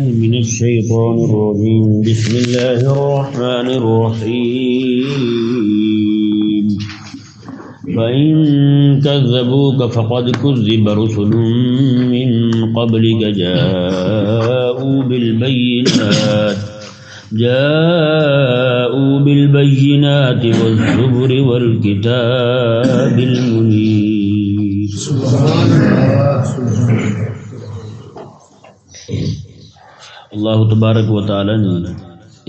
من الشيطان الرجيم. بسم الله الرحمن الرحيم. فإن كذبوك فقد كذب رسل من قبلك. جاءوا بالبينات. جاءوا بالبينات والزبر والكتاب المنير. سبحان الله. اللہ تبارک و تعالی نے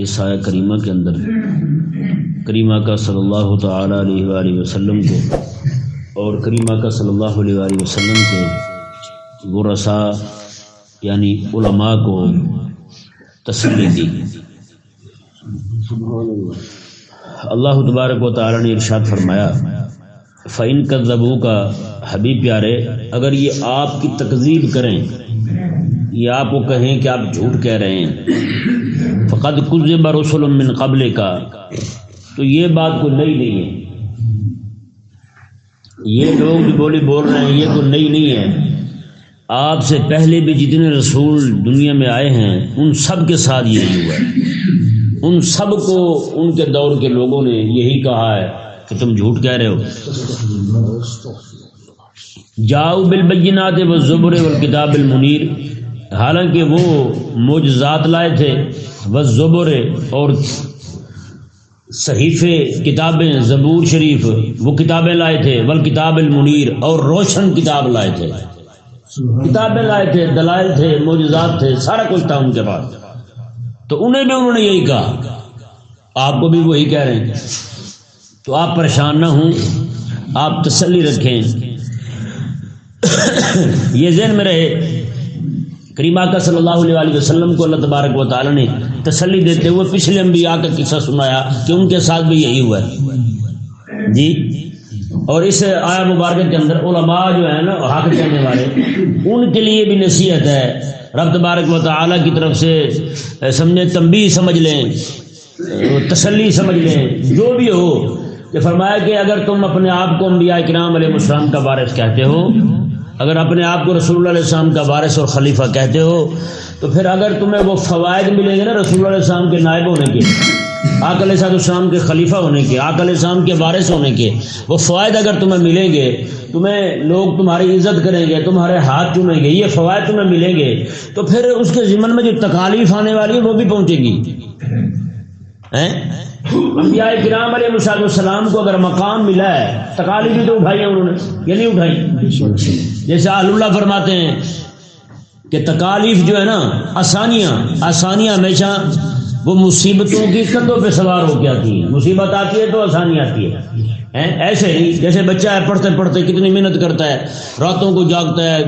اس کریمہ کے اندر کریمہ کا صلی اللہ تعالی علیہ وآلہ وسلم کو اور کریمہ کا صلی اللہ علیہ وآلہ وسلم کے ورثا یعنی علماء کو تسلی دی۔ اللہ تبارک و تعالی نے ارشاد فرمایا فعین کا کا حبیب پیارے، اگر یہ آپ کی تکذیب کریں یہ آپ کو کہیں کہ آپ جھوٹ کہہ رہے ہیں۔ فقط کل رسول من قبل کا تو یہ بات کوئی نئی نہیں ہے۔ یہ لوگ جو بولی بول رہے ہیں، یہ کوئی نئی نہیں ہے۔ آپ سے پہلے بھی جتنے رسول دنیا میں آئے ہیں، ان سب کے ساتھ یہی ہوا ہے۔ ان سب کو ان کے دور کے لوگوں نے یہی کہا ہے کہ تم جھوٹ کہہ رہے ہو۔ جاؤ بالبینات و زبر والکتاب المنیر۔ حالانکہ وہ معجزات لائے تھے، وہ زبر اور صحیفے، کتابیں زبور شریف، وہ کتابیں لائے تھے ول کتاب المنیر اور روشن کتاب لائے تھے۔ کتابیں لائے تھے، دلائل تھے معجزات تھے، سارا کچھ تھا ان کے پاس۔ تو انہیں بھی انہوں نے یہی کہا۔ آپ کو بھی وہی کہہ رہے ہیں۔ تو آپ پریشان نہ ہوں، آپ تسلی رکھیں۔ یہ ذہن میں رہے کریمہ کا صلی اللہ علیہ وسلم کو اللہ تبارک و تعالی نے تسلی دیتے ہوئے پچھلے انبیاء کا قصہ سنایا کہ ان کے ساتھ بھی یہی ہوا ہے۔ جی؟ اور اس آیا مبارکہ کے اندر علماء جو ہے نا، حق کہنے والے، ان کے لیے بھی نصیحت ہے۔ رب تبارک و تعالی کی طرف سے سمجھے، تنبیہ سمجھ لیں، تسلی سمجھ لیں، جو بھی ہو۔ کہ فرمایا کہ اگر تم اپنے آپ کو انبیاء کرام علیہ السلام کا وارث کہتے ہو اگر اپنے آپ کو رسول اللہ علیہ السلام کا وارث اور خلیفہ کہتے ہو، تو پھر اگر تمہیں وہ فوائد ملیں گے نا رسول اللہ علیہ السلام کے نائب ہونے کے آک علیہ صاحب السلام کے خلیفہ ہونے کے آک علیہ السلام کے وارث ہونے کے، وہ فوائد اگر تمہیں ملیں گے، تمہیں لوگ تمہاری عزت کریں گے، تمہارے ہاتھ چومیں گے، یہ فوائد تمہیں ملیں گے، تو پھر اس کے ذمن میں جو تکالیف آنے والی ہے وہ بھی پہنچے گی۔ انبیاء کرام علیہ مشاہد السلام کو اگر مقام ملا ہے تکالیف بھی تو اٹھائی ہیں انہوں نے۔ یہ نہیں اٹھائی۔ جیسے اللہ فرماتے ہیں کہ تکالیف جو ہے نا، آسانیاں آسانیاں ہمیشہ وہ مصیبتوں کی کندھوں پہ سوار ہو کے آتی ہیں۔ مصیبت آتی ہے تو آسانی آتی ہے۔ ایسے ہی جیسے بچہ ہے، پڑھتے پڑھتے کتنی محنت کرتا ہے، راتوں کو جاگتا ہے،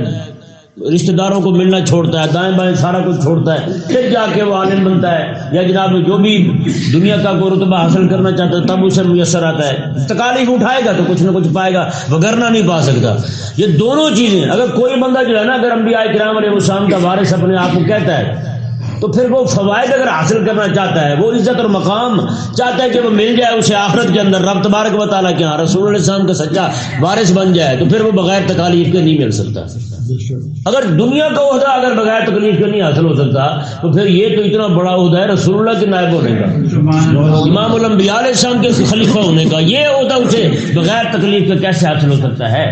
رشتہ داروں کو ملنا چھوڑتا ہے، دائیں بائیں سارا کچھ چھوڑتا ہے، پھر جا کے وہ عالم بنتا ہے۔ یا جناب جو بھی دنیا کا کوئی رتبہ حاصل کرنا چاہتا ہے، تب اسے میسر آتا ہے۔ تکالیف اٹھائے گا تو کچھ نہ کچھ پائے گا، وگرنا نہیں پا سکتا۔ یہ دونوں چیزیں، اگر کوئی بندہ جو ہے نا، اگر انبیاء کرام علیہ السلام کا وارث اپنے آپ کو کہتا ہے تو پھر وہ فوائد اگر حاصل کرنا چاہتا ہے، وہ عزت اور مقام چاہتا ہے کہ وہ مل جائے اسے آخرت کے اندر، رب تبارک و تعالیٰ کے ہاں رسول علیہ السلام کا سچا وارث بن جائے تو پھر وہ بغیر تکالیف کے نہیں مل سکتا۔ اگر دنیا کا عہدہ اگر بغیر تکلیف کے نہیں حاصل ہو سکتا، تو پھر یہ تو اتنا بڑا عہدہ ہے رسول اللہ کے نائب ہونے کا، امام الانبیاء علیہ السلام کے خلیفہ ہونے کا، یہ عہدہ اسے بغیر تکلیف کے کیسے حاصل ہو سکتا ہے؟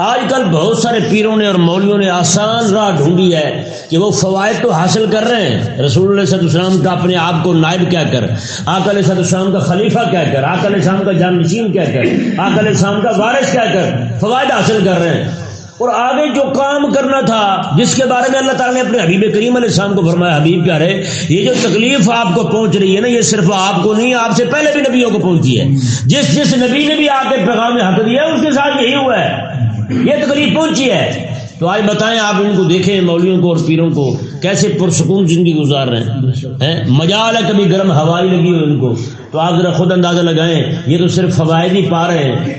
آج کل بہت سارے پیروں نے اور مولیوں نے آسان راہ ڈھونڈی ہے کہ وہ فوائد تو حاصل کر رہے ہیں۔ رسول اللہ صد السلام کا اپنے آپ کو نائب کیا کر آک علیہ صد السلام کا خلیفہ کیا کر آک علیہ السلام کا جان نشین کیا کر آک علیہ السلام کا وارث کیا کر، فوائد حاصل کر رہے ہیں۔ اور آگے جو کام کرنا تھا، جس کے بارے میں اللہ تعالیٰ نے اپنے حبیب کریم علیہ السلام کو فرمایا، حبیب پیارے، یہ جو تکلیف آپ کو پہنچ رہی ہے نا، یہ صرف آپ کو نہیں، آپ سے پہلے بھی نبیوں کو پہنچی ہے۔ جس جس نبی نے بھی آپ کے پیغام میں حق دیا اس کے ساتھ یہی ہوا ہے۔ یہ تکلیف پہنچی ہے۔ تو آج بتائیں آپ ان کو دیکھیں مولویوں کو اور پیروں کو کیسے پرسکون زندگی گزار رہے ہیں۔ مجال ہے کبھی گرم ہوائی لگی ہوئی ان کو۔ تو آپ ذرا خود اندازہ لگائیں، یہ تو صرف فوائد ہی پا رہے ہیں۔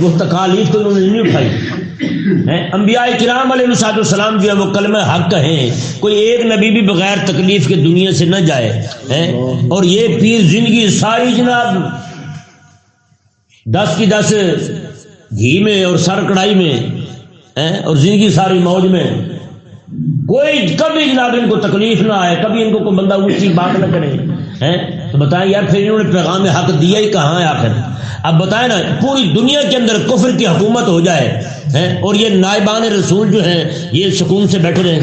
وہ تکالیف تو انہوں نے نہیں اٹھائی۔ انبیاء کرام علیہ السلاط السلام جو ہے وہ کلمہ حق کہیں۔ کوئی ایک نبی بھی بغیر تکلیف کے دنیا سے نہ جائے۔ اور یہ پیر زندگی ساری جناب، دس کی دس گھی میں اور سر کڑائی میں اور زندگی ساری موج میں۔ کوئی کبھی جناب ان کو تکلیف نہ آئے، کبھی ان کو کوئی بندہ اونچی بات نہ کرے تو بتائیں، یار پھر انہوں نے پیغام حق دیا ہی کہاں ہے آخر؟ اب بتائیں نا، پوری دنیا کے اندر کفر کی حکومت ہو جائے اور یہ نائبان رسول جو ہیں، یہ سکون سے بیٹھے رہے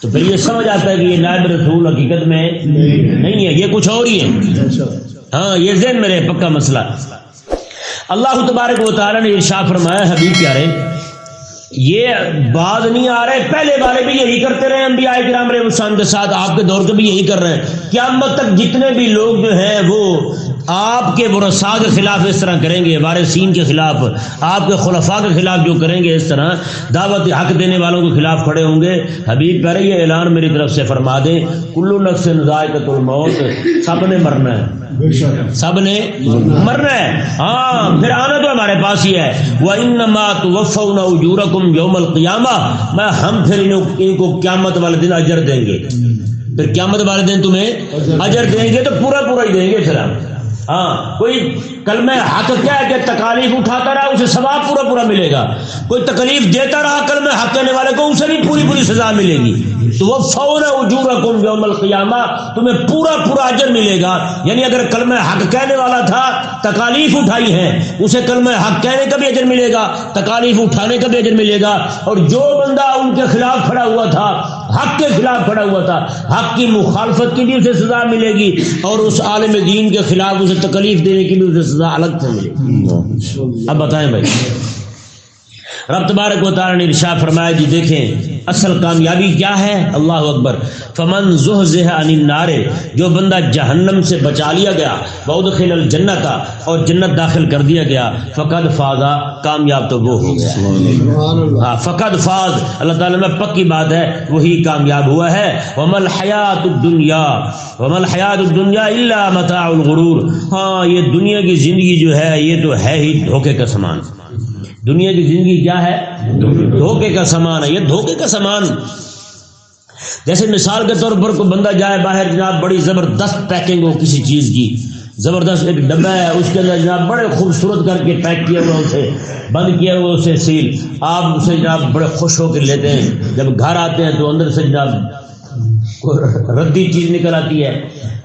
تو پھر یہ سمجھ آتا ہے کہ یہ نائب رسول حقیقت میں نہیں ہے، یہ کچھ اور ہی ہے۔ ہاں یہ ذہن میں رہے، پکا مسئلہ۔ اللہ تبارک و تعالی نے ارشاد فرمایا، حبیب پیارے، یہ بعد نہیں آ رہے، پہلے والے بھی یہی کرتے رہے انبیاء کرام علیہ السلام کے ساتھ، آپ کے دور کے بھی یہی کر رہے ہیں۔ قیامت تک جتنے بھی لوگ جو ہیں، وہ آپ کے ورسا کے خلاف اس طرح کریں گے، وارثین کے خلاف، آپ کے خلفاء کے خلاف جو کریں گے اس طرح، دعوت حق دینے والوں کے خلاف کھڑے ہوں گے۔ حبیب پہلے یہ اعلان میری طرف سے فرما دیں، کلو نقص ذائقۃ الموت، سب نے مرنا ہے۔ سب نے مرنا ہے۔ ہاں پھر آنا تو ہمارے پاس ہی ہے۔ وہ انما توفون اجورکم یوم القیامہ میں ہم پھر ان کو قیامت والے دن اجر دیں گے۔ پھر قیامت والے دن تمہیں اجر دیں گے تو پورا پورا ہی دیں گے پھر ہم ہاں کوئی کلمہ حق کیا ہے کہ تکالیف اٹھاتا رہا، اسے ثواب پورا پورا ملے گا۔ کوئی تکلیف دیتا رہا کلمہ حق کہنے والے کو، اسے بھی پوری پوری سزا ملے گی۔ تو وہ فور اجور یوم القیامہ؟ تمہیں پورا پورا اجر ملے گا۔ یعنی اگر کلمہ حق کہنے والا تھا تکالیف اٹھائی ہے اسے کلمہ حق کہنے کا بھی اجر ملے گا تکالیف اٹھانے کا بھی اجر ملے گا۔ اور جو بندہ ان کے خلاف کھڑا ہوا تھا حق کے خلاف کھڑا ہوا تھا حق کی مخالفت کی بھی اسے سزا ملے گی۔ اور اس عالم دین کے خلاف اسے تکلیف دینے کی بھی اسے سزا الگ سے ملے گی۔ اب بتائیں بھائی۔ رب تبارک و تعالی نے ارشاد فرمایا جی دیکھیں، اصل کامیابی کیا ہے؟ اللہ اکبر۔ فمن زحزح عن النار، جو بندہ جہنم سے بچا لیا گیا وادخل الجنت اور جنت داخل کر دیا گیا، فقد فازا کامیاب تو وہ ہو گیا۔ ہاں فقد فاز اللہ تعالی میں پکی بات ہے، وہی کامیاب ہوا ہے۔ ومل حیات الدنیا ومل حیات الدنیا الا متاع الغرور۔ ہاں یہ دنیا کی زندگی جو ہے، یہ تو ہے ہی دھوکے کا سامان۔ دنیا کی زندگی کیا ہے؟ دھوکے کا سامان۔ ہے یہ دھوکے کا سامان۔ جیسے مثال کے طور پر کوئی بندہ جائے باہر جناب بڑی زبردست پیکنگ ہو کسی چیز کی۔ زبردست ایک ڈبہ ہے اس کے اندر جناب بڑے خوبصورت کر کے پیک کیا ہوا اسے بند کیا ہوا اسے سیل آپ اسے جناب بڑے خوش ہو کے لیتے ہیں۔ جب گھر آتے ہیں تو اندر سے جناب ردی چیز نکل آتی ہے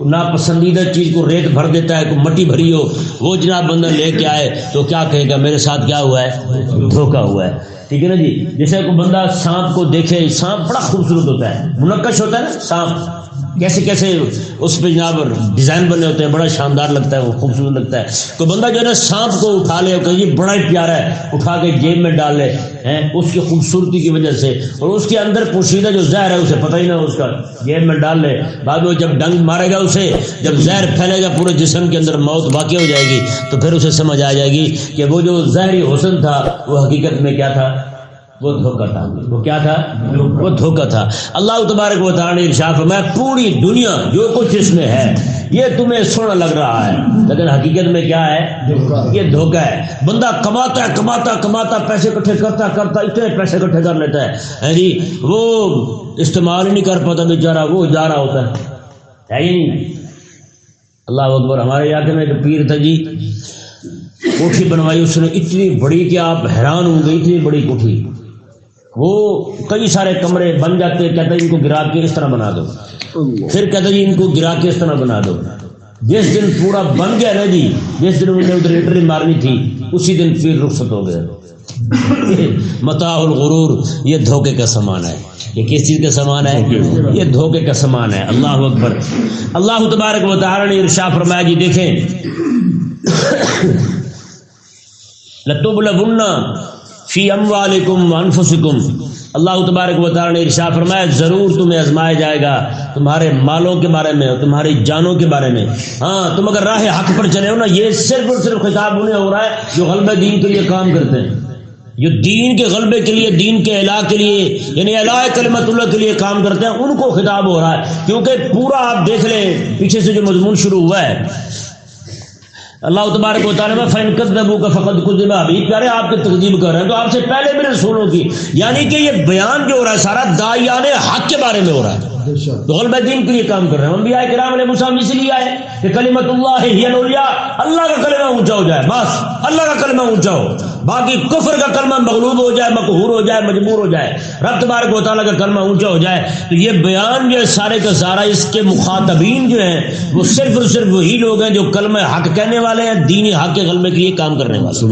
ناپسندیدہ چیز کو ریت بھر دیتا ہے کوئی مٹی بھری ہو، وہ جناب بندہ لے کے آئے تو کیا کہے گا؟ میرے ساتھ کیا ہوا ہے؟ دھوکا ہوا ہے۔ ٹھیک ہے نا جی؟ جیسے کوئی بندہ سانپ کو دیکھے، سانپ بڑا خوبصورت ہوتا ہے، منقش ہوتا ہے نا، سانپ۔ کیسے کیسے اس پہ جناب ڈیزائن بنے ہوتے ہیں، بڑا شاندار لگتا ہے، وہ خوبصورت لگتا ہے۔ کوئی بندہ جو ہے نا سانپ کو اٹھا لے کہ یہ بڑا ہی پیارا ہے، اٹھا کے جیب میں ڈال لے اس کی خوبصورتی کی وجہ سے۔ اور اس کے اندر پوشیدہ جو زہر ہے، اسے پتہ ہی نہ اس کا، جیب میں ڈال لے۔ بعد میں جب ڈنگ مارے گا اسے، جب زہر پھیلے گا، پورے جسم کے اندر موت واقع ہو جائے گی، تو پھر اسے سمجھ آ جائے گی کہ وہ جو زہری حسن تھا، وہ حقیقت میں کیا تھا؟ وہ دھوکا تھا۔ وہ کیا تھا؟ وہ دھوکا تھا۔ اللہ تبارک و تعالی نے ارشاد فرمایا، پوری دنیا جو کچھ اس میں ہے، یہ تمہیں سونا لگ رہا ہے۔ لیکن حقیقت میں کیا ہے؟ یہ دھوکا ہے۔ بندہ کماتا ہے، کماتا کماتا، پیسے اکٹھے کرتا کرتا، اتنے پیسے اکٹھے کر لیتا ہے۔ ہاں جی وہ استعمال ہی نہیں کر پاتا، بیچارہ وہ جا رہا ہوتا ہے۔ ہے ہی نہیں۔ اللہ اکبر، ہمارے علاقے میں ایک پیر تھا جی کوٹھی بنوائی، اس نے اتنی بڑی کہ آپ حیران ہوں گے، اتنی بڑی کوٹھی۔ وہ کئی سارے کمرے بن جاتے کہتے ان کو گرا کے اس طرح بنا دو۔ پھر کہتے جی ان کو گرا کے اس طرح بنا دو۔ جس دن پورا بن گیا نا جی جس دن انہیں ادھر انٹری مارنی تھی، اسی دن پھر رخصت ہو گیا متا الغرور، یہ دھوکے کا سامان ہے۔ یہ کس چیز کا سامان ہے؟ یہ دھوکے کا سامان ہے۔ اللہ اکبر۔ اللہ تبارک و تعالی نے ارشا فرمایا جی دیکھیں۔ لتوب لبنا فی اموالکم انفسکم. اللہ تبارک و تعالی نے ارشاد فرمایا، ضرور تمہیں آزمایا جائے گا تمہارے مالوں کے بارے میں تمہاری جانوں کے بارے میں۔ ہاں تم اگر راہ حق پر چلے ہو نا، یہ صرف اور صرف خطاب انہیں ہو رہا ہے جو غلبہ دین کے لیے کام کرتے ہیں۔ جو دین کے غلبے کے لیے، دین کے علاق کے لیے یعنی علاء کلمت اللہ کے لیے کام کرتے ہیں، ان کو خطاب ہو رہا ہے۔ کیونکہ پورا آپ دیکھ لیں، پیچھے سے جو مضمون شروع ہوا ہے اللہ تبارک و تعالیٰ فین قدبو کا فقط قدمہ ابھی پیارے، آپ کی تقدیم کر رہے ہیں تو آپ سے پہلے بھی رسولوں کی یعنی کہ یہ بیان جو ہو رہا ہے، سارا دائیان حق کے بارے میں ہو رہا ہے۔ بے تو غلبہ دین کے لیے کام کر رہے ہیں۔ انبیاء کرام علیہ مسلم اس لیے آئے کہ کلمت اللہ ہی اللہ کا کلمہ اونچا ہو جائے، بس۔ اللہ کا کلمہ اونچا ہو۔ باقی کفر کا کلمہ مغلوب ہو جائے مقہور ہو جائے مجبور ہو جائے رب تبارک و تعالیٰ کا کلمہ اونچا ہو جائے تو یہ بیان جو ہے سارے کا سارا اس کے مخاطبین جو ہیں وہ صرف اور صرف وہی لوگ ہیں جو کلمہ حق کہنے والے ہیں دینی حق کے غلبے کے لیے کام کرنے والے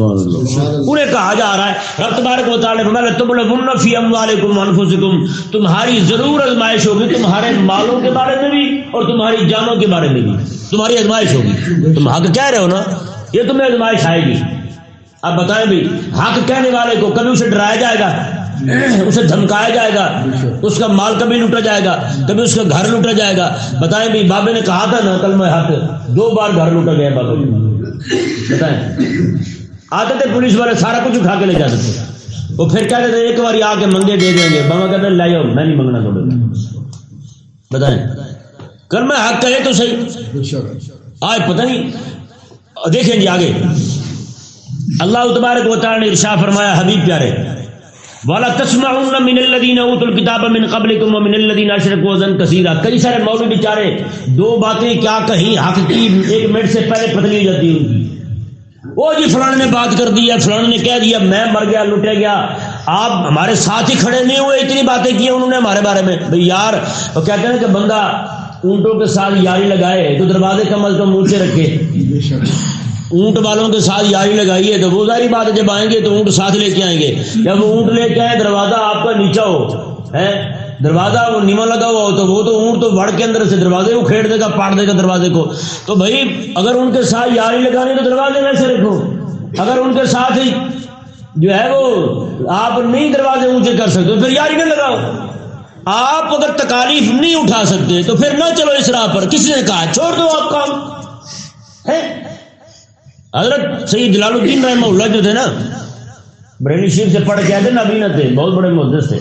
انہیں کہا جا رہا ہے رب تبارک و تعالیٰ تم فی اموالکم وانفسکم تمہاری ضرور ازمائش ہوگی تمہارے مالوں کے بارے میں بھی اور تمہاری جانوں کے بارے میں بھی۔ تمہاری ازمائش ہوگی۔ تم حق کہہ رہے ہو نا یہ تمہیں ازمائش آئے گی۔ اب بتائیں بھی، حق کہنے والے کو کبھی اسے ڈرایا جائے گا؟ اسے دھمکایا جائے گا؟ اس کا مال کبھی لوٹا جائے گا؟ کبھی اس کا گھر لوٹا جائے گا؟ بتائیں بھی، بابے نے کہا تھا نا، کل میں حق، دو بار گھر لوٹا گیا بابے بتائیں۔ آتے تھے پولیس والے، سارا کچھ اٹھا کے لے جاتے تھے۔ وہ پھر کہتے تھے، ایک بار آ کے منگے دے دیں گے۔ بابا کہتے ہیں، لے جاؤ میں نہیں منگنا تھوڑے بتائیں۔ کل میں حق کہے تو صحیح۔ آج پتہ نہیں۔ دیکھیں جی آگے۔ اللہ تبارک و تعالی نے ارشاد فرمایا، حبیب پیارے والا تسمعون من الذين اوتوا الكتاب من قبلكم ومن الذين اشركوا اذن كثيرا۔ کئی سارے مولوی بیچارے، دو باتیں کیا کہیں، حق کی ایک منٹ سے پہلے پتلی جاتی ہیں ان کی۔ وہ جی فلاں نے بات کر دی ہے، فلاں نے کہہ دیا، میں مر گیا، لٹے گیا۔ آپ ہمارے ساتھ ہی کھڑے نہیں ہوئے، اتنی باتیں کی انہوں نے ہمارے بارے میں۔ بھئی یار، وہ کہتے ہیں کہ بندہ اونٹوں کے ساتھ یاری لگائے، تو دروازے کم از کم اونچے رکھے۔ اونٹ والوں کے ساتھ یاری لگائی ہے تو وہ ظاہری بات ہے، جب آئیں گے تو اونٹ ساتھ لے کے آئیں گے۔ جب وہ اونٹ لے کے آئے، دروازہ آپ کا نیچا ہو ہے دروازہ وہ نیما لگا ہوا ہو، تو وہ تو اونٹ تو بڑھ کے اندر سے دروازے کو کھیڑ دے گا پاٹ دے گا دروازے کو۔ تو بھائی، اگر ان کے ساتھ یاری لگانی تو دروازے ویسے رکھو۔ اگر ان کے ساتھ ہی جو ہے وہ آپ نہیں دروازے اونچے کر سکتے، پھر یاری نہ لگاؤ۔ آپ اگر تکالیف نہیں اٹھا سکتے، تو پھر نہ چلو اس راہ پر۔ کسی نے کہا؟ چھوڑ دو آپ کام۔ ہے حضرت سید جلال الدین رحمہ اللہ جو تھے نا، بریلی شریف سے پڑھ کے آئے تھے نبی نہ تھے، بہت بڑے محدث تھے۔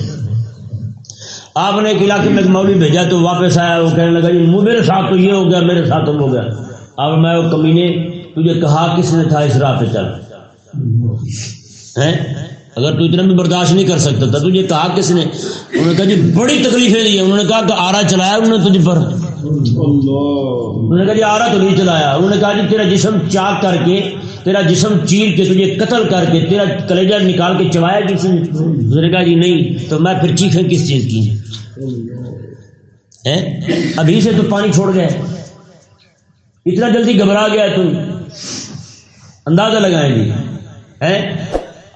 آپ نے ایک علاقے میں ایک مولوی بھیجا تو واپس آیا، وہ کہنے لگا جی میرے ساتھ تو یہ ہو گیا، میرے ساتھ ہو گیا۔ اب میں وہ کمینے، تجھے کہا کس نے تھا اس راہ پہ چل۔ اگر تو اتنا بھی برداشت نہیں کر سکتا تھا، تجھے کہا کس نے؟ انہوں نے کہا جی بڑی تکلیفیں دی انہوں نے کہا کہ آرا چلایا، انہوں نے تجھ پر۔ انہوں نے کہا جی آرا تو نہیں چلایا انہوں نے کہا جی تیرا جسم چاک کر کے، تیرا جسم چیر کے، تجھے قتل کر کے، تیرا کلیجہ نکال کے چوایا کسی نے؟ کہا جی نہیں، تو میں پھر چیخیں کس چیز کی؟ ہیں؟ ابھی سے تو پانی چھوڑ گئے۔ اتنا جلدی گھبرا گیا تم اندازہ لگائیں گے۔ ہیں؟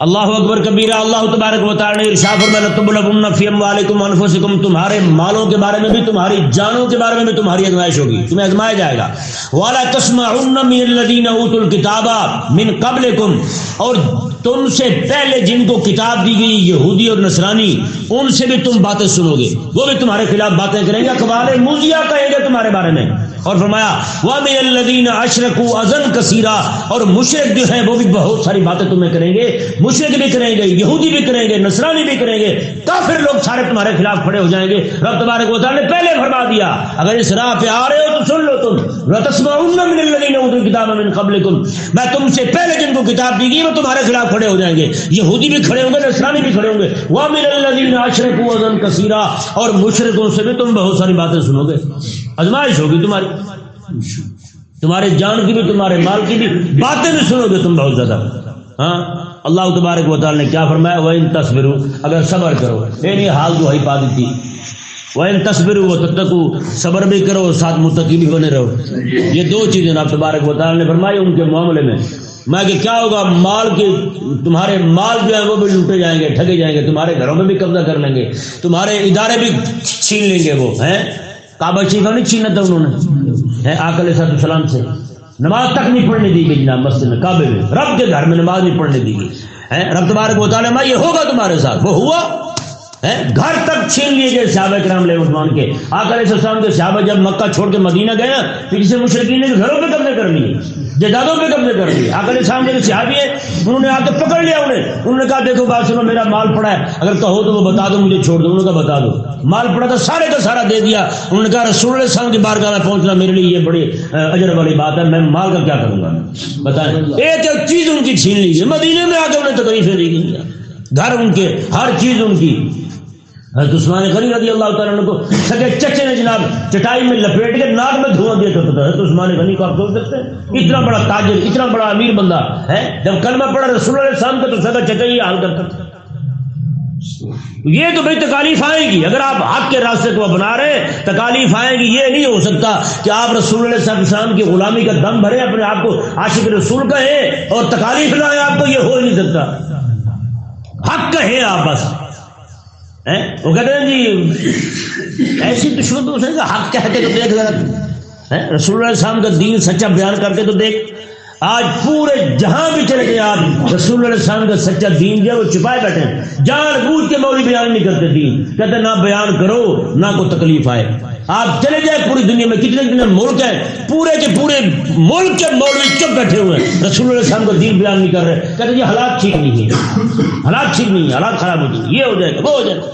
اللہ اکبر کبیرہ، اللہ تبارک و تعالی نے ارشاد فرمایا تبلغن فی اموالکم وانفسکم تمہارے مالوں کے بارے میں بھی، تمہاری جانوں کے بارے میں بھی تمہاری ازمائش ہوگی، تمہیں ازمایا جائے گا۔ والا تسمعن من الذین اوتوا الکتاب من قبلکم اور تم سے پہلے جن کو کتاب دی گئی، یہودی اور نصرانی، ان سے بھی تم باتیں سنو گے۔ وہ بھی تمہارے خلاف باتیں کریں گے اخبار موزیا کہیں گے تمہارے بارے میں۔ اور فرمایا وَمِنَ الَّذِينَ أَشْرَكُوا أَذًا كَثِيرًا اور مشرک جو ہیں، وہ بھی بہت ساری باتیں تمہیں کریں گے۔ مشرک بھی کریں گے، یہودی بھی کریں گے، نصرانی بھی کریں گے۔ کافر لوگ سارے تمہارے خلاف کھڑے ہو جائیں گے۔ رب تبارک و تعالی نے پہلے فرما دیا، اگر اس راہ پہ آ رہے ہو تو سن لو تم۔ وَتَسْمَعُنَّ مِنَ الَّذِينَ أُوتُوا الْكِتَابَ مِنْ قَبْلِكُمْ میں تم سے پہلے جن کو کتاب دی گئی، وہ تمہارے خلاف کھڑے ہو جائیں گے۔ یہودی بھی کھڑے ہوں گے، نصرانی بھی کھڑے ہوں گے۔ وَمِنَ الَّذِينَ أَشْرَكُوا أَذًا كَثِيرًا اور مشرکوں سے بھی تم بہت ساری باتیں سنو گے۔ ازمائش ہوگی تمہاری۔ تمہارے جان کی بھی، تمہارے مال کی بھی باتیں بھی سنو گے تم بہت زیادہ۔ ہاں؟ اللہ تبارک و تعالی نے کیا فرمایا؟ وہ ان تصویروں اگر صبر کرو۔ میری حال دہائی پا دی تھی وہ ان تصویروں وہ تتکو صبر بھی کرو، ساتھ متقی بھی بنے رہو۔ یہ دو چیزیں آپ تبارک و تعالی نے فرمائی ان کے معاملے میں۔ میں کہ کیا ہوگا؟ مال کے، تمہارے مال جو ہے وہ بھی لوٹے جائیں گے، ٹھگے جائیں گے۔ تمہارے گھروں میں بھی قبضہ کر لیں گے۔ تمہارے ادارے بھی چھین لیں گے وہ، ہیں؟ کعبہ شریف نہیں چھینا تھا انہوں نے۔ آکل صاحب السلام سے۔ نماز تک نہیں پڑھنے دی گئی جناب مسجد میں، کعبے میں۔ رب کے گھر میں نماز نہیں پڑھنے دی گئی۔ رب تبارک و تعالی یہ ہوگا تمہارے ساتھ۔ وہ ہوا۔ گھر تک چھین لیے گئے صحابہ کرام علیہ عثمان کے۔ آکر علیہ السلام کے صحابہ جب مکہ چھوڑ کے مدینہ گئے نا پھر سے مشرقین نے گھروں پہ قبضے کر لیے، جائیدادوں پہ قبضے کر لیے۔ آکر علیہ السلام کے صحابی ہے انہوں نے آ کے پکڑ لیا انہیں۔ انہوں نے کہا، دیکھو بات سنو، میرا مال پڑا ہے، اگر کہو تو وہ بتا دو، مجھے چھوڑ دو، انہوں نے کہا بتا دو۔ مال پڑا تھا، سارے کا سارا دے دیا۔ انہوں نے کہا، رسول علیہ السلام کی بارگاہ میں پہنچنا میرے لیے یہ بڑی اجر والی بات ہے، میں مال کا کیا کروں گا؟ بتائیں۔ ایک ایک چیز ان کی چھین لی گئی مدینے میں آ کے انہیں تکلیفیں دی گئی۔ گھر ان کے، ہر چیز ان کی۔ حضرت عثمان غنی رضی اللہ تعالیٰ عنہ کو سگے چچے نے جناب چٹائی میں لپیٹ کے ناک میں دھواں دیا کرتا تھا حضرت عثمان غنی کو آپ سوچ سکتے ہیں؟ اتنا بڑا تاجر، اتنا بڑا امیر بندہ ہے جب کلمہ پڑا رسول اللہ علیہ السلام کا تو سگا چچا حال کرتا تھا۔ یہ تو بھائی تکالیف آئے گی۔ اگر آپ حق کے راستے کو اپنا رہے ہیں، تکالیف آئے گی، یہ نہیں ہو سکتا کہ آپ رسول اللہ صلی علیہ کی غلامی کا دم بھرے، اپنے آپ کو عاشق رسول کہیں اور تکالیف لائے، آپ کو یہ ہو ہی نہیں سکتا۔ حق کہیں آپ بس۔ وہ کہتے ہیں جی ایسی دشمن تو اسے حق کہتے تو دیکھ لگا رسول اللہ علیہ کا دین سچا بیان کر کے تو دیکھ۔ آج پورے جہاں بھی چلے گئے آپ، رسول اللہ علیہ السلام کا سچا دین جو ہے وہ چھپائے بیٹھے ہیں۔ جان بوجھ کے موری بیان نہیں کرتے دین۔ کہتے نہ بیان کرو، نہ کوئی تکلیف آئے۔ آپ چلے جائیں پوری دنیا میں، کتنے کتنے ملک ہیں؟ پورے کے پورے ملک کے مولوی چپ بیٹھے ہوئے ہیں۔ رسول اللہ علیہ وسلم کا دین بیان نہیں کر رہے۔ کہتے یہ حالات ٹھیک نہیں ہے حالات ٹھیک نہیں ہے حالات خراب ہو جائیں۔ یہ ہو جائے گا، وہ ہو جائے گا۔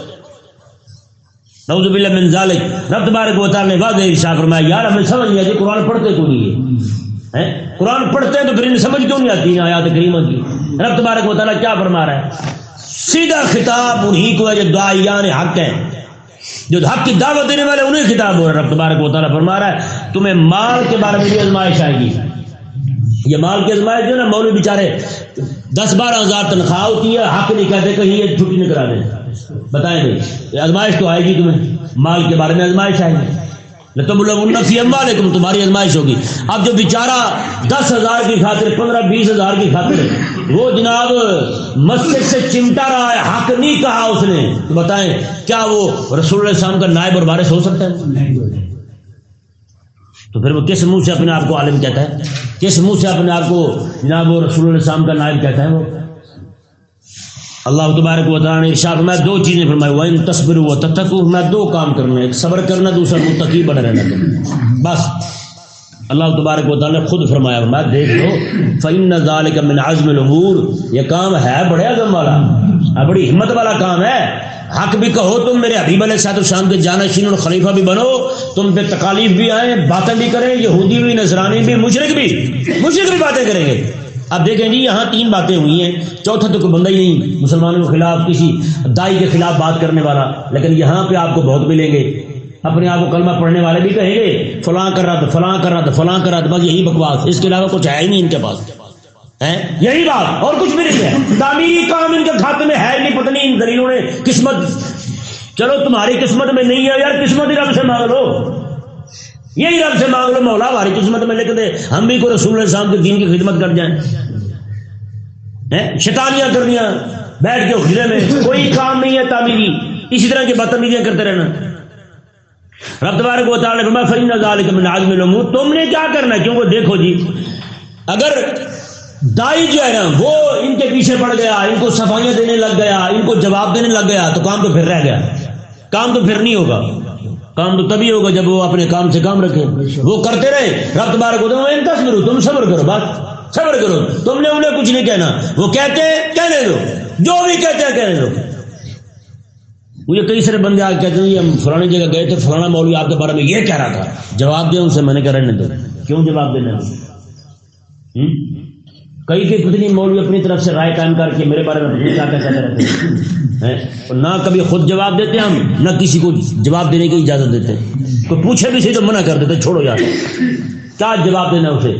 نعوذ باللہ من ذالک۔ رب تبارک و تعالی نے واضح ارشاد فرمایا، یار، ہمیں سمجھ نہیں آتی، قرآن پڑھتے کیوں نہیں ہے؟ قرآن پڑھتے ہیں تو پھر انہیں سمجھ کیوں نہیں آتی آیات کریمہ کی؟ رب تبارک و تعالی کیا فرما رہا ہے؟ سیدھا خطاب انہی کو ہے جو دعائیان حق ہیں۔ جو حق کی دعوت دینے والے انہیں خطاب ہو رہا ہے رب تبارک و تعالی فرما رہا ہے، تمہیں مال کے بارے میں بھی آزمائش آئے گی۔ یہ مال کی آزمائش جو ہے نا، مولوی بیچارے دس بارہ ہزار تنخواہ ہوتی ہے، حق نہیں کہتے کہیں یہ چھٹی نہیں کرا دیں بتائیں بھائی یہ آزمائش تو آئے گی تمہیں۔ مال کے بارے میں آزمائش آئے گی۔ تم لوگ فی اموالکم تمہاری آزمائش ہوگی۔ اب جو بیچارہ دس ہزار کی خاطر، پندرہ بیس ہزار کی خاطر، وہ جناب مسجد سے چمٹا رہا ہے، حق نہیں کہا اس نے۔ تو بتائیں، کیا وہ رسول اللہ السلام کا نائب اور وارث ہو سکتا ہے؟ تو پھر وہ کس منہ سے اپنے آپ کو عالم کہتا ہے؟ کس منہ سے اپنے آپ کو جناب وہ رسول اللہ السلام کا نائب کہتا ہے وہ؟ اللہ تبارک و تعالیٰ نے ارشاد میں دو چیزیں فرمائی وہ تصبر و تتقو میں دو کام کرنا ایک صبر کرنا، دوسرا متقی بنا رہنا تم بس۔ اللہ تبارک و تعالیٰ نے خود فرمایا، میں دیکھ لو فإن ذلك من عزم الامور یہ کام ہے بڑے عزم والا بڑی ہمت والا کام ہے۔ حق بھی کہو تم میرے حبیب علیہ صاحب السلام کے جانشین اور خلیفہ بھی بنو، تم پہ تکالیف بھی آئیں، باتیں بھی کریں، یہودی بھی نذرانی بھی مشرق بھی مشرق بھی باتیں کریں گے۔ اب دیکھیں جی یہاں تین باتیں ہوئی ہیں۔ چوتھا تو کوئی بندہ ہی نہیں، مسلمانوں کے خلاف کسی دائی کے خلاف بات کرنے والا، لیکن یہاں پہ آپ کو بہت ملیں گے۔ اپنے آپ کو کلمہ پڑھنے والے بھی کہیں گے، فلاں کر رہا تھا فلاں کر رہا تھا فلاں کر رہا تھا بس یہی بکواس۔ اس کے علاوہ کچھ ہے ہی نہیں ان کے پاس۔ یہی بات، اور کچھ بھی نہیں ہے۔ تعمیری کام ان کے کھاتے میں ہے نہیں، پتہ نہیں ان دلیلوں نے قسمت چلو تمہاری قسمت میں نہیں ہے یار، قسمت ہی رب سے مانگ لو۔ یہی رب سے مانگ لو، مولا ہماری قسمت میں لکھ دے۔ ہم بھی کو رسول اللہ کے دین کی خدمت کر جائیں۔ ہیں؟ شیطانیاں کرنیاں بیٹھ کے خزے میں۔ کوئی کام نہیں ہے تعمیری۔ اسی طرح کی بدتمیزیاں کرتے رہنا۔ رب تبارک و تعالی نے فرمایا، فإن ذلك من عزم الامور تم نے کیا کرنا ہے؟ کیونکہ دیکھو جی اگر دائی جو ہے نا، وہ ان کے پیچھے پڑ گیا، ان کو صفائیاں دینے لگ گیا، ان کو جواب دینے لگ گیا، تو کام تو پھر رہ گیا۔ کام تو پھر نہیں ہوگا۔ کام تو تبھی ہوگا جب وہ اپنے کام سے کام رکھے۔ وہ کرتے رہے۔ رب تبارک و تعالی تصبر تم صبر کرو بات صبر کرو۔ تم نے انہیں کچھ نہیں کہنا۔ وہ کہتے ہیں، کہنے دو۔ جو بھی کہتے ہیں، کہنے دو۔ مجھے کئی سارے بندے آ کے کہتے ہیں ہم فلانی جگہ گئے تھے، فلانا مولوی آپ کے بارے میں یہ کہہ رہا تھا۔ جواب دیں ان سے، میں نے کہا رہنے دو۔ کیوں جواب دینا کئی کے کتنی مولوی اپنی طرف سے رائے قائم کر کے میرے بارے میں کیا کہتے رہتے ہیں؟ اور نہ کبھی خود جواب دیتے ہیں ہم، نہ کسی کو جواب دینے کی اجازت دیتے۔ ہیں کوئی پوچھے بھی صحیح تو منع کر دیتے، چھوڑو یار۔ کیا جواب دینا اسے؟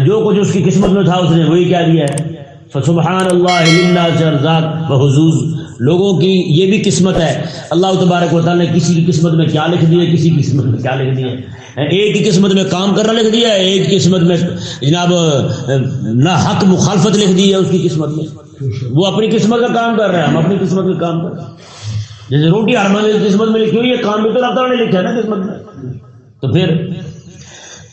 جو کچھ اس کی قسمت میں تھا اس نے وہی کہہ دیا ہے۔ فسبحان اللہ ذات و حضوز لوگوں کی یہ بھی قسمت ہے۔ اللہ تبارک و تعالیٰ نے کسی کی قسمت میں کیا لکھ دیا کسی کی قسمت میں کیا لکھ دیا ایک کی قسمت میں کام کرنا لکھ دیا ایک کی قسمت میں جناب، نہ حق مخالفت لکھ دی ہے اس کی قسمت میں۔ وہ اپنی قسمت کا کام کر رہے ہیں، ہم اپنی قسمت کا کام کر رہے ہیں۔ جیسے روٹی ہرمان قسمت میں لکھی ہوئی ہے، کام بھی تو رفتار نے لکھا ہے نا قسمت میں۔ تو پھر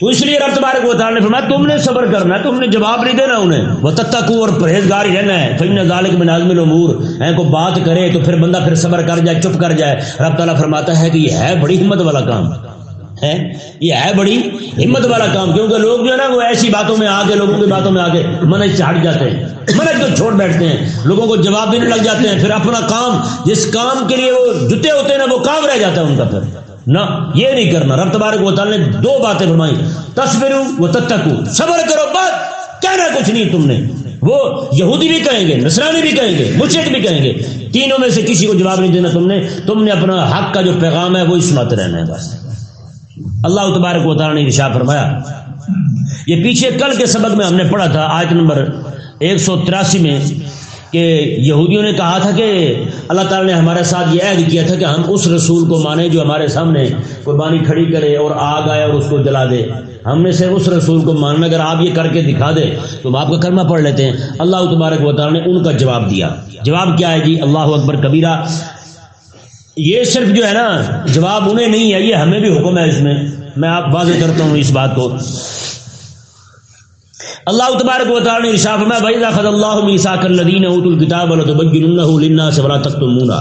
تو اس لیے رب تبارک و تعالی نے فرمایا، تم نے صبر کرنا ہے تم نے جواب نہیں دینا انہیں۔ وہ تتقو اور پرہیزگار ہی رہنا ہے۔ فین ذالک من عزم الامور ہیں کو بات کرے تو پھر بندہ پھر صبر کر جائے، چپ کر جائے۔ رب تعالیٰ فرماتا ہے کہ یہ ہے بڑی ہمت والا کام۔ ہے یہ ہے بڑی ہمت والا کام۔ کیونکہ لوگ جو ہے نا وہ ایسی باتوں میں آ کے لوگوں کی باتوں میں آ کے منج سے ہٹ جاتے ہیں۔ منج کو چھوڑ بیٹھتے ہیں۔ لوگوں کو جواب دینے لگ جاتے ہیں۔ پھر اپنا کام، جس کام کے لیے وہ جتے ہوتے ہیں نا، وہ کام رہ جاتا ہے ان کا پھر۔ نہ، یہ نہیں کرنا۔ رب تبارک و تعالی نے دو باتیں فرمائی۔ تصویر وہ تتکو صبر کرو بات کہنا کچھ نہیں تم نے۔ وہ یہودی بھی کہیں گے، نصرانی بھی کہیں گے مشرق بھی کہیں گے۔ تینوں میں سے کسی کو جواب نہیں دینا تم نے۔ تم نے اپنا حق کا جو پیغام ہے وہی سناتے رہنا ہے بس۔ اللہ تبارک و تعالیٰ نے ارشاد فرمایا۔ یہ پیچھے کل کے سبق میں ہم نے پڑھا تھا، آیت نمبر ایک سو تراسی میں، کہ یہودیوں نے کہا تھا کہ اللہ تعالیٰ نے ہمارے ساتھ یہ عہد کیا تھا کہ ہم اس رسول کو مانیں جو ہمارے سامنے قربانی کھڑی کرے اور آگ آئے اور اس کو جلا دے۔ ہم نے سے اس رسول کو ماننا، اگر آپ یہ کر کے دکھا دے، تو ہم آپ کا کلمہ پڑھ لیتے ہیں۔ اللہ تبارک و تعالیٰ نے ان کا جواب دیا۔ جواب کیا ہے جی؟ اللہ اکبر کبیرہ۔ یہ صرف جو ہے نا، جواب انہیں نہیں ہے، یہ ہمیں بھی حکم ہے اس میں۔ میں آپ واضح کرتا ہوں اس بات کو۔ اللہ تبارک و تعالی نے ارشاد فرمایا بھائی خد اللہ میثاق الذین اوتوا الکتاب ولا تبیننه للناس ولا تکتمونه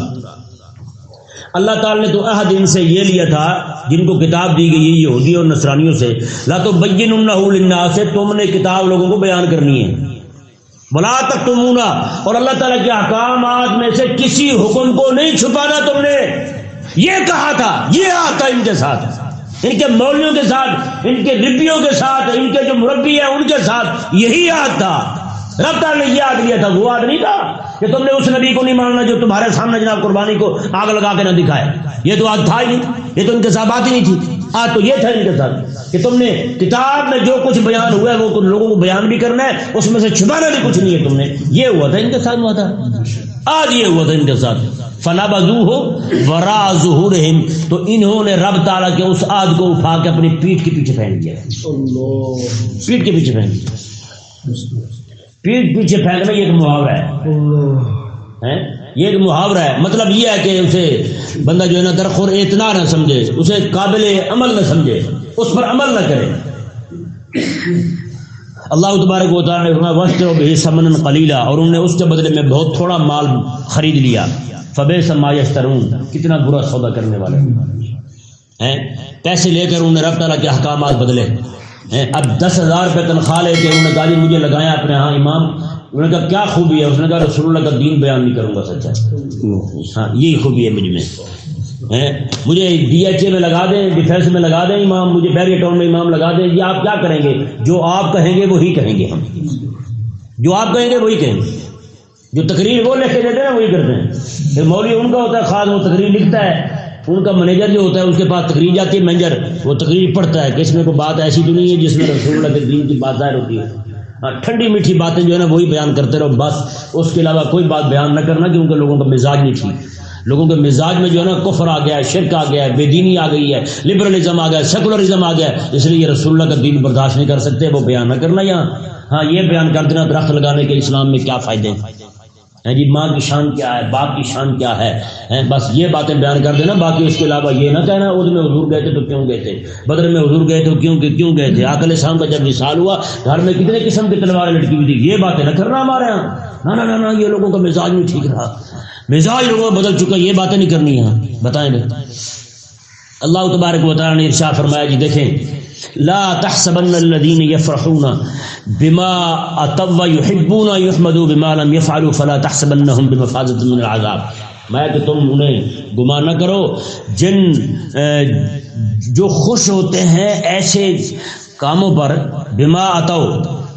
اللہ تعالی نے تو عہد ان سے یہ لیا تھا، جن کو کتاب دی گئی یہودی اور نصرانیوں سے لا تبیننه للناس تم نے کتاب لوگوں کو بیان کرنی ہے۔ بلا تک اور اللہ تعالیٰ کے احکامات میں سے کسی حکم کو نہیں چھپانا تم نے۔ یہ کہا تھا، یہ آتا ان کے ساتھ۔ ان کے مولویوں کے ساتھ، ان کے ربیوں کے ساتھ، ان کے جو مربی ہیں، ان کے ساتھ یہی یاد تھا۔ رب تعالیٰ نے یہ یاد لیا تھا، وہ یاد نہیں تھا کہ تم نے اس نبی کو نہیں ماننا جو تمہارے سامنے جناب قربانی کو آگ لگا کے نہ دکھائے۔ یہ تو آج تھا ہی نہیں، یہ تو ان کے ساتھ بات ہی نہیں تھی۔ آج تو یہ تھا ان کے ساتھ کہ تم نے کتاب میں جو کچھ بیان ہوا ہے، وہ لوگوں کو بیان بھی کرنا ہے، اس میں سے چھپانا بھی کچھ نہیں ہے تم نے۔ یہ ہوا تھا ان کے ساتھ ہوا تھا۔ آج یہ ہوا تھا ان کے ساتھ۔ فلا بزو ہو ورا ظہور تو انہوں نے رب تعالیٰ کے اس آد کو اٹھا کے اپنی پیٹ کے پیچھے پھینک دیا۔ اللہ۔ پیٹ کے پیچھے پھینک دیا۔ پیٹ پیچھے پھینکنا یہ ایک محاورہ ہے؟ یہ ایک محاورہ ہے۔ مطلب یہ ہے کہ اسے بندہ جو ہے نا درخور اتنا نہ سمجھے اسے قابل عمل نہ سمجھے اس پر عمل نہ کرے۔ اللہ تبارک و تعالیٰ نے فرمایا وَاشْتَرُوا بِهِ ثَمَنًا قَلِيلًا۔ اور انہوں نے اس کے بدلے میں بہت تھوڑا مال خرید لیا۔ فبے سما یشترون، کتنا برا سودا کرنے والے ہیں۔ پیسے لے کر انہوں نے رب تعالیٰ کے احکامات بدلے۔ ہیں؟ اب دس ہزار روپے تنخواہ لے کے انہوں نے گالی مجھے لگایا اپنے ہاں امام۔ انہوں نے کہا، کیا خوبی ہے؟ اس نے کہا، رسول اللہ کا دین بیان نہیں کروں گا سچا۔ ہاں یہی خوبی ہے مجھ میں۔ مجھے ڈی ایچ اے میں لگا دیں ڈیفینس میں لگا دیں امام، مجھے بیری ٹاؤن میں امام لگا دیں۔ یہ آپ کیا کریں گے؟ جو آپ کہیں گے وہی کہیں گے ہم۔ جو آپ کہیں گے وہی کہیں گے۔ جو تقریر وہ لکھ کے دیتے ہیں وہی کرتے ہیں پھر مولوی ان کا ہوتا ہے خاص وہ تقریر لکھتا ہے۔ ان کا مینیجر جو ہوتا ہے اس کے پاس تقریر جاتی ہے مینیجر وہ تقریر پڑھتا ہے کہ اس میں کوئی بات ایسی تو نہیں ہے جس میں رسول اللہ کے دین کی بات ظاہر ہوتی ہے۔ ہاں ٹھنڈی میٹھی باتیں جو ہے نا، وہی بیان کرتے رہو۔ بس اس کے علاوہ کوئی بات بیان نہ کرنا کیونکہ لوگوں کا مزاج نہیں ٹھیک۔ لوگوں کے مزاج میں جو ہے نا، کفر آ گیا ہے، شرک آ گیا ہے، بے دینی آ گئی ہے لبرلزم آ گیا ہے سیکولرزم آ گیا ہے۔ اس لیے رسول اللہ کا دین برداشت نہیں کر سکتے، وہ بیان نہ کرنا یہاں۔ ہاں یہ بیان کر دینا درخت لگانے کے اسلام میں کیا فائدے ہیں ہیں؟ جی ماں کی شان کیا ہے، باپ کی شان کیا ہے؟ بس یہ باتیں بیان کر دینا، باقی اس کے علاوہ یہ نہ کہنا، عہد میں حضور گئے تھے تو کیوں گئے تھے؟ بدر میں حضور گئے تھے کیوں کہ کیوں گئے تھے؟ آکل شام کا جب مثال ہوا، گھر میں کتنے قسم کی تلواریں لٹکی ہوئی تھی یہ باتیں نہ کرنا ہمارے یہاں نہ نہ نہ یہ لوگوں کا مزاج نہیں ٹھیک رہا۔ مزاج لوگوں کا بدل چکا، یہ باتیں نہیں کرنی یہاں بتائیں گے اللہ تبارک و تعالی نے ارشاد فرمایا جی دیکھیں لا تحسبن الذين يفرحون بما اتوا يحبون يحمدوا بما لم يفعلوا فلا تحسبنهم بمفازه من العذاب. میں کہ تم انہیں گمان نہ کرو، جن جو خوش ہوتے ہیں ایسے کاموں پر بما اتو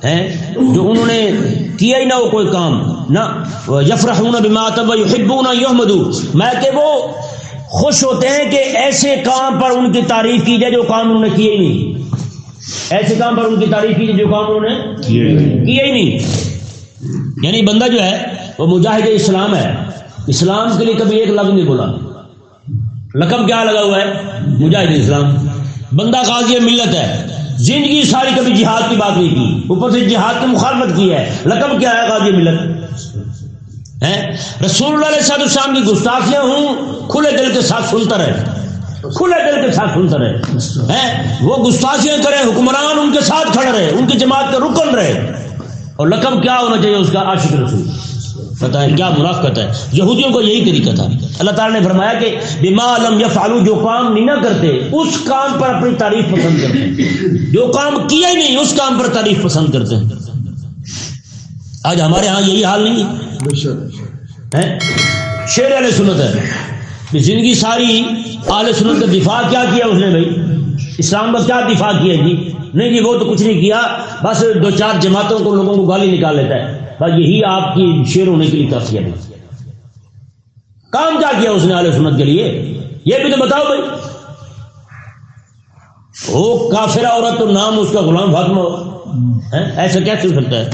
ہیں، جو انہوں نے کیا ہی نہ وہ کوئی کام، نہ، یفرحون بما اتوا يحبون يحمدوا میں کہ وہ خوش ہوتے ہیں کہ ایسے کام پر ان کی تعریف کی جائے جو کام انہوں نے کیے ہی نہیں۔ ایسے کام پر ان کی تعریف کی جو کام انہوں نے کیے ہی نہیں۔ یعنی بندہ جو ہے وہ مجاہد اسلام ہے۔ اسلام کے لیے کبھی ایک لفظ نہیں بولا۔ لقب کیا لگا ہوا ہے؟ مجاہد اسلام۔ بندہ غازی ملت ہے۔ زندگی ساری کبھی جہاد کی بات نہیں کی۔ اوپر سے جہاد کی مخالفت کی ہے۔ لقب کیا ہے غازی ملت؟ ہے رسول اللہ علیہ السلام کی گستاخیاں ہوں کھلے دل کے ساتھ سنتا رہے۔ کھلے دل کے ساتھ سنتا رہے۔ ہیں؟ وہ گستاخیاں کرے حکمران ان کے ساتھ کھڑے رہے ان کی جماعت کے رکن رہے۔ اور لقب کیا ہونا چاہیے اس کا؟ عاشق رسول بتائیں کیا منافقت ہے؟ یہودیوں کو یہی طریقہ تھا۔ اللہ تعالیٰ نے فرمایا کہ بما علم یا فالو جو کام نہیں نہ کرتے اس کام پر اپنی تعریف پسند کرتے ہیں۔ جو کام کیا ہی نہیں اس کام پر تعریف پسند کرتے ہیں۔ آج ہمارے ہاں یہی حال نہیں ہے؟ شیر علیہ سنت ہے۔ زندگی ساری آل سنت کا دفاع کیا کیا اس نے بھائی؟ اسلام کا کیا دفاع کیا جی؟ نہیں جی وہ تو کچھ نہیں کیا، بس دو چار جماعتوں کو لوگوں کو گالی نکال لیتا ہے۔ بس یہی آپ کی شیر ہونے کے لیے کافی ہے۔ کام کیا کیا اس نے علیہ سنت کے لیے؟ یہ بھی تو بتاؤ بھائی۔ وہ کافر عورت تو نام اس کا غلام فاطمہ ہو۔ ایسا کیا چل سکتا ہے؟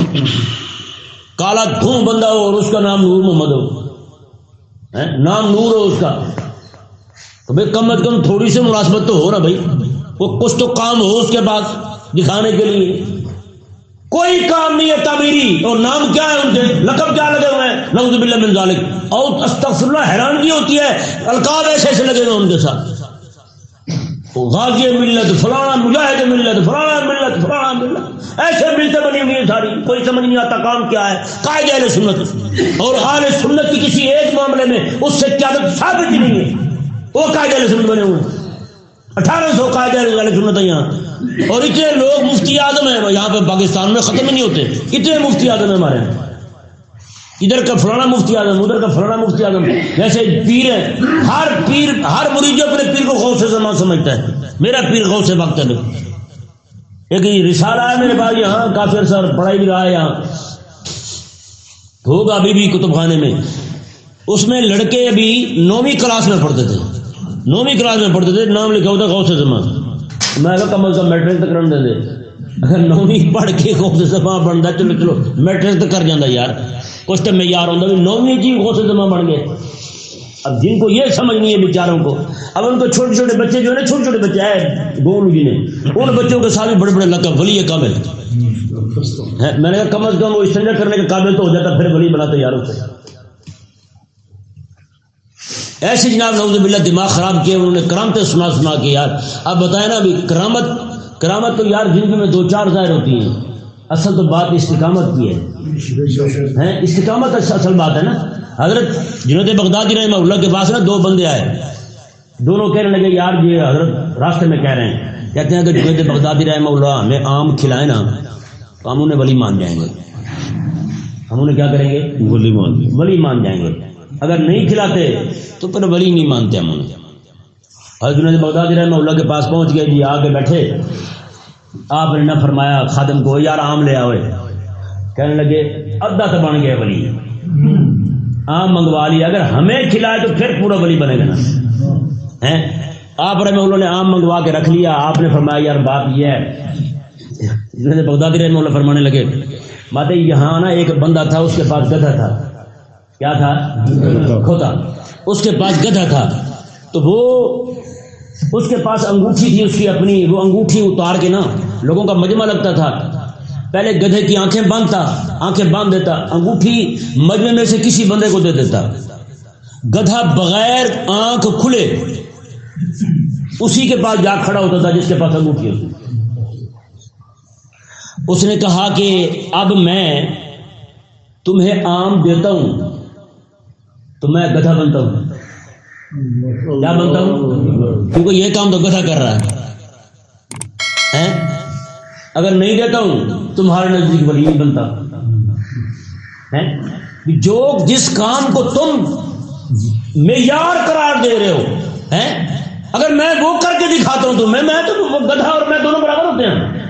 کالا دھوم بندہ ہو اور اس کا نام نور محمد ہو۔ نام نور ہو اس کا۔ تو بھائی کم از کم تھوڑی سی مناسبت تو ہو نا بھائی۔ وہ کچھ تو کام ہو اس کے پاس دکھانے کے لیے۔ کوئی کام نہیں ہے تعمیری۔ اور نام کیا ہے ان کے؟ لقب کیا لگے ہوئے ہیں؟ نعوذ باللہ من ذالک۔ اور استغفر اللہ حیرانگی ہوتی ہے۔ القاب ایسے ایسے لگے ہوئے ان کے ساتھ۔ غازی ملت فلانا مجاہد ملت فلانا ملت فلانا ملت۔ ایسے ملتے بنی ہوئی ہیں ساری۔ کوئی سمجھ نہیں آتا کام کیا ہے۔ قائد اہل سنت۔ اور اہل سنت کی کسی ایک معاملے میں اس سے قیادت ثابت ہی نہیں ہے۔ وہ قائد اہل سنت بنے ہوئے اٹھارہ سو قائد اہل سنت ہے یہاں۔ اور اتنے لوگ مفتی اعظم ہیں، یہاں پہ پاکستان میں ختم ہی نہیں ہوتے۔ اتنے مفتی اعظم ہیں ہمارے۔ یہاں ادھر کا فلانا مفتی اعظم، ادھر کا فلانا مفتی اعظم۔ جیسے پیر ہے ہر پیر، ہر مرید جو اپنے پیر کو غوث سے زمان سمجھتا ہے۔ میرا پیر غوث سے وقت ہے ایک یہ رسالہ ہے میرے پاس یہاں، کافی سر پڑھائی بھی رہا ہے یہاں۔ ہوگا ابھی بھی کتب خانے میں۔ اس میں لڑکے ابھی نویں کلاس میں پڑھتے تھے۔ نویں کلاس میں پڑھتے تھے، نام لکھا ہوتا غوث زمان میں کہا کم از کم میٹرک تک رن دے دے۔ اگر نویں پڑھ کے غوث زمان بنتا چلو چلو میٹرک تک کر جانا یار۔ کچھ تو معیار ہوتا بھی نویں جی غوث زمان بن گئے۔ اب جن کو یہ سمجھ نہیں ہے بیچاروں کو، اب ان کو چھوٹے چھوٹے بچے جو ہے نا چھوٹے چھوٹے بچے ہیں گول جی نے۔ ان بچوں کے ساتھ بھی بڑے بڑے لقب ولی کامل ہے، میں نے کہا، کم از کم وہ استنجا کرنے کے قابل تو ہو جاتا، پھر ولی بناتے یاروں سے ایسے جناب نوز باللہ دماغ خراب کیے انہوں نے کرامتیں سنا سنا کے یار۔ اب بتائیں نا ابھی کرامت کرامت تو یار زندگی میں دو چار ظاہر ہوتی ہیں۔ اصل تو بات استقامت کی ہے۔ استقامت اصل بات ہے نا۔ حضرت جنید بغدادی رحمہ اللہ کے پاس نا دو بندے آئے۔ دونوں کہنے لگے یار یہ حضرت راستے میں کہہ رہے ہیں۔ کہتے ہیں کہ جنید بغدادی رحمہ اللہ ہمیں آم کھلائے نا تو ہم انہیں ولی مان جائیں گے۔ ہم انہیں کیا کریں گے؟ ولی مان ولی مان جائیں گے۔ اگر نہیں کھلاتے تو پھر ولی نہیں مانتے ہم انہیں۔ حضرت بغدادی رحمہ اللہ کے پاس پہنچ گئے جی آگے بیٹھے۔ آپ نے نہ فرمایا، خادم کو یار آم لے آئے کہنے لگے، ادھا تو بن گیا ولی۔ آم منگوا لیا اگر ہمیں کھلائے تو پھر پورا ولی بنے گا نا۔ آپ رحمہ اللہ نے آم منگوا کے رکھ لیا۔ آپ نے فرمایا، یار بات یہ ہے۔ بغدادی رحمہ اللہ فرمانے لگے، ماتے، یہاں نا ایک بندہ تھا، اس کے پاس گدھا تھا۔ کیا تھا؟ کھوتا۔ اس کے پاس گدھا تھا۔ تو وہ اس کے پاس انگوٹھی تھی، اس کی اپنی، وہ انگوٹھی اتار کے نا، لوگوں کا مجمع لگتا تھا۔ پہلے گدھے کی آنکھیں باندھتا، آنکھیں باندھ دیتا، انگوٹھی مجمع میں سے کسی بندے کو دے دیتا۔ گدھا بغیر آنکھ کھلے، اسی کے پاس جا کھڑا ہوتا تھا جس کے پاس انگوٹھی ہوتی۔ اس نے کہا کہ اب میں تمہیں آم دیتا ہوں۔ تو میں گدھا بنتا ہوں۔ کیا بنتا ہوں؟ کیونکہ یہ کام تو گدھا کر رہا ہے۔ اگر نہیں دیتا ہوں، تمہارے نزدیک ولی نہیں بنتا جو جس کام کو تم معیار قرار دے رہے ہو اگر میں وہ کر کے دکھاتا ہوں تو میں میں تو گدھا اور میں دونوں برابر ہوتے ہیں۔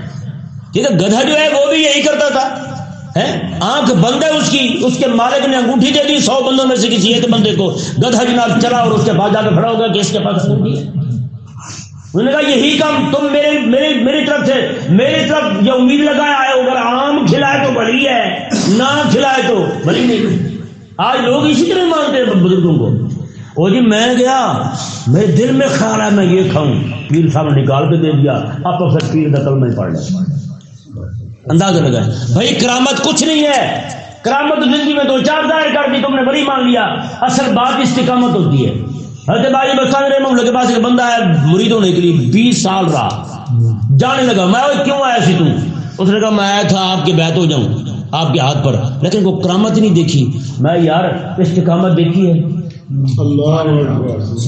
ٹھیک ہے، گدھا جو ہے وہ بھی یہی کرتا تھا۔ آنکھ بند ہے اس کی، اس کے مالک نے انگوٹھی دے دی، سو بندوں میں سے کسی ایک بندے کو گدھا جناب چلا اور اس کے بعد جا کے کھڑا ہوگا کہ اس کے پاس انگوٹھی ہے انہوں نے کہا، یہی کام تم میرے میری میری طرف سے، میری طرف یہ امید لگایا ہے، اگر آم کھلائے تو بڑی ہے، نہ کھلائے تو بڑی نہیں۔ آج لوگ اسی طرح مانتے ہیں بزرگوں کو۔ وہ جی میں گیا میرے دل میں خیال ہے، میں یہ کھاؤں پیر صاحب نے نکال کے دے دیا اب تو پھر پیر دقل میں پڑھ لیا اندازہ لگا بھائی، کرامت کچھ نہیں ہے۔ کرامت زندگی میں دو چار ظاہر کر دی، تم نے بڑی مان لیا۔ اصل بات استقامت ہوتی ہے۔ حضرت بھائی بسان رحم اللہ کے پاس ایک بندہ ہے مرید ہونے کے لیے بیس سال رہا۔ جانے لگا، میں کیوں آیا سی تم اس نے کہا، میں آیا تھا، آپ کے بیت ہو جاؤں، آپ کے ہاتھ پر۔ لیکن وہ کرامت نہیں دیکھی۔ میں یار، استقامت دیکھی ہے۔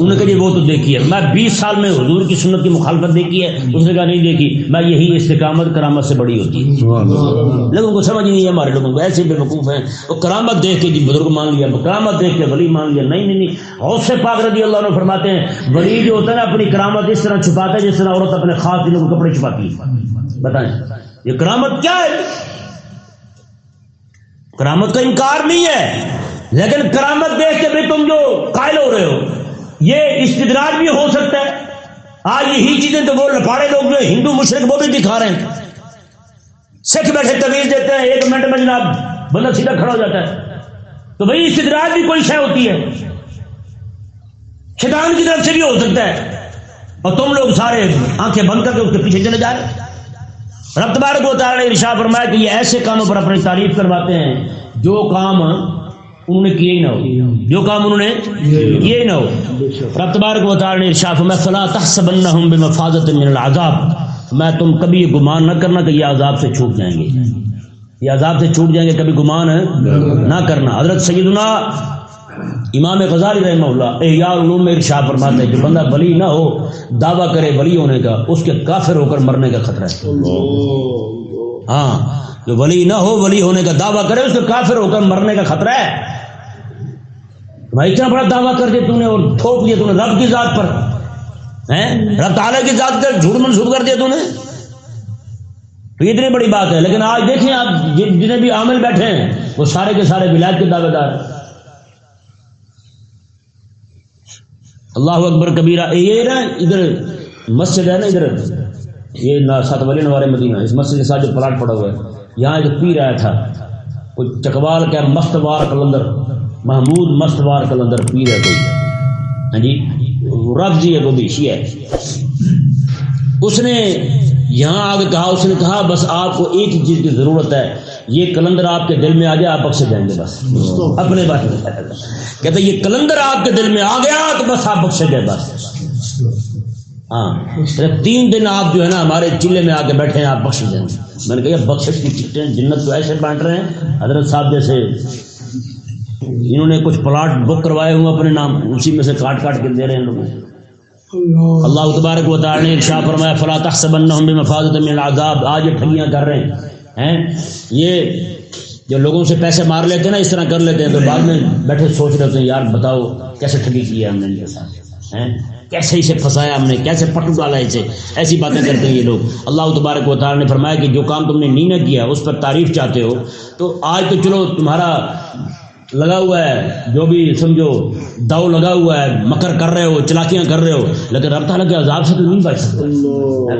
انہوں نے کہا وہ تو دیکھی ہے۔ میں بیس سال میں حضور کی سنت کی مخالفت دیکھی ہے اس نے کہا نہیں دیکھی میں یہی استقامت کرامت سے بڑی ہوتی ہے۔ لوگوں کو سمجھ نہیں ہے ہمارے لوگوں کو ایسے بے وقوف ہیں۔ وہ کرامت دیکھ کے جی بزرگ مان لیا کرامت دیکھ کے ولی مان لیا۔ نہیں نہیں نہیں۔ حوث سے پاک رضی اللہ عنہ فرماتے ہیں ولی جو ہوتا ہے نا اپنی کرامت اس طرح چھپاتا ہے جس طرح عورت اپنے خاص دنوں کو کپڑے چھپاتی ہے۔ بتائیں۔ یہ کرامت کیا ہے؟ کرامت کا انکار نہیں ہے لیکن کرامت دیکھ کے بھی تم رہے ہو۔ یہ استدراج بھی ہو سکتا ہے۔ آج یہی چیزیں تو وہ لپاڑے لوگ جو ہندو مشرق وہ بھی دکھا رہے ہیں۔ سکھ بیٹھے تویز دیتے ہیں۔ ایک منٹ میں جناب، بندہ سیدھا کھڑا ہو جاتا ہے۔ تو بھائی استدراج بھی کوئی شے ہوتی ہے۔ شیطان کی طرف سے بھی ہو سکتا ہے۔ اور تم لوگ سارے آنکھیں بند کر کے اس کے پیچھے چلے جا رہے رب تبارک و تعالی نے ارشاد فرمایا کہ یہ ایسے کاموں پر اپنی تعریف کرواتے ہیں۔ جو کام انہوں نے کیے ہی نہ ہو جو کام انہوں نے کیے ہی نہ ہو رب تبارک و تعالی نے ارشاد فرمایا، فلا تحسبنهم بمفازۃ من العذاب میں تم کبھی یہ گمان نہ کرنا کہ یہ عذاب سے چھوٹ جائیں گے۔ یہ عذاب سے چھوٹ جائیں گے کبھی گمان نہ کرنا۔ حضرت سیدنا امام غزالی رحمہ اللہ احیاء العلوم میں ارشاد فرماتے ہیں جو بندہ ولی نہ ہو، دعویٰ کرے ولی ہونے کا، اس کے کافر ہو کر مرنے کا خطرہ ہے۔ ہاں جو ولی نہ ہو، ولی ہونے کا دعویٰ کرے، اس کے کافر ہو کر مرنے کا خطرہ ہے۔ بھائی، اتنا بڑا دعویٰ کر دیا تم نے اور تھوپ دیا تم نے، رب کی ذات پر۔ رب تعالیٰ کی ذات پر جھوٹ منسوخ کر دیا تم نے۔ تو یہ اتنی بڑی بات ہے۔ لیکن آج دیکھیں آپ جتنے بھی عامل بیٹھے ہیں، وہ سارے کے سارے ولایت کے دعوے دار ہیں۔ اللہ اکبر کبیرہ، یہ نا ادھر مسجد ہے نا ادھر۔ یہ سات ولی نوارے مدینہ، اس مسجد کے ساتھ جو پلاٹ پڑا ہوا ہے، یہاں ایک پیر آیا تھا، وہ چکوال کا مستوار کلندر محمود مستوار کلندر پیر ہے کوئی۔ ہاں جی؟ رب جی ہے وہ بھی ہے۔ اس نے یہاں آگے کہا، اس نے کہا، بس آپ کو ایک ہی چیز کی ضرورت ہے۔ یہ کلندر آپ کے دل میں آ گیا، آپ بخشے جائیں گے بس۔ اپنے بات میں کہتے یہ کلندر آپ کے دل میں آ گیا، تو بس آپ بخشے گئے بس۔ ہاں۔ صرف تین دن آپ جو ہے نا، ہمارے چلے میں آ کے بیٹھے ہیں، آپ بخش جائیں۔ میں نے کہا، یہ بخشش کی چٹیں جنت تو ایسے بانٹ رہے ہیں، حضرت صاحب جیسے انہوں نے کچھ پلاٹ بک کروائے ہوئے اپنے نام اسی میں سے کاٹ کاٹ کے دے رہے ہیں لوگوں اللہ۔ تبارک و تعالی نے ارشاد فرمایا فلا تحسبنهم بمفازۃ من العذاب۔ آج یہ ٹھگیاں کر رہے ہیں۔ ہیں؟ یہ جو لوگوں سے پیسے مار لیتے ہیں نا اس طرح کر لیتے ہیں۔ تو بعد میں بیٹھے سوچ رہے ہوتے ہیں یار بتاؤ کیسے ٹھگی کی ہے ہم نے ان کے ساتھ؟ ہیں؟ کیسے اسے پھنسایا ہم نے؟ کیسے پٹو ڈالا اسے؟ ایسی باتیں کرتے ہیں یہ لوگ۔ اللہ تبارک و تعالی نے فرمایا کہ جو کام تم نے نہیں نہ کیا اس پر تعریف چاہتے ہو۔ تو آج تو چلو تمہارا لگا ہوا ہے۔ جو بھی سمجھو داؤ لگا ہوا ہے۔ مکر کر رہے ہو چلاکیاں کر رہے ہو۔ لیکن رب تعالیٰ کے عذاب سے تو نہیں بچ سکتے۔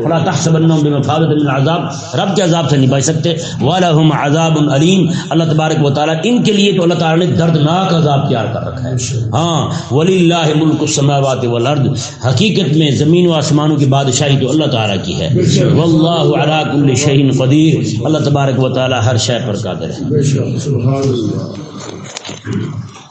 فلا من العذاب۔ رب کے عذاب سے نہیں بچ سکتے۔ ولہم عذاب علیم اللہ تبارک و تعالیٰ ان کے لیے تو اللہ تعالیٰ نے دردناک عذاب تیار کر رکھا ہے۔ ہاں ولی اللہ ملک السماوات والارض حقیقت میں زمین و آسمانوں کی بادشاہی تو اللہ تعالیٰ کی ہے۔ واللہ علی کل شیء قدیر اللہ تبارک و تعالیٰ ہر شے پر قادر ہے۔ سبحان اللہ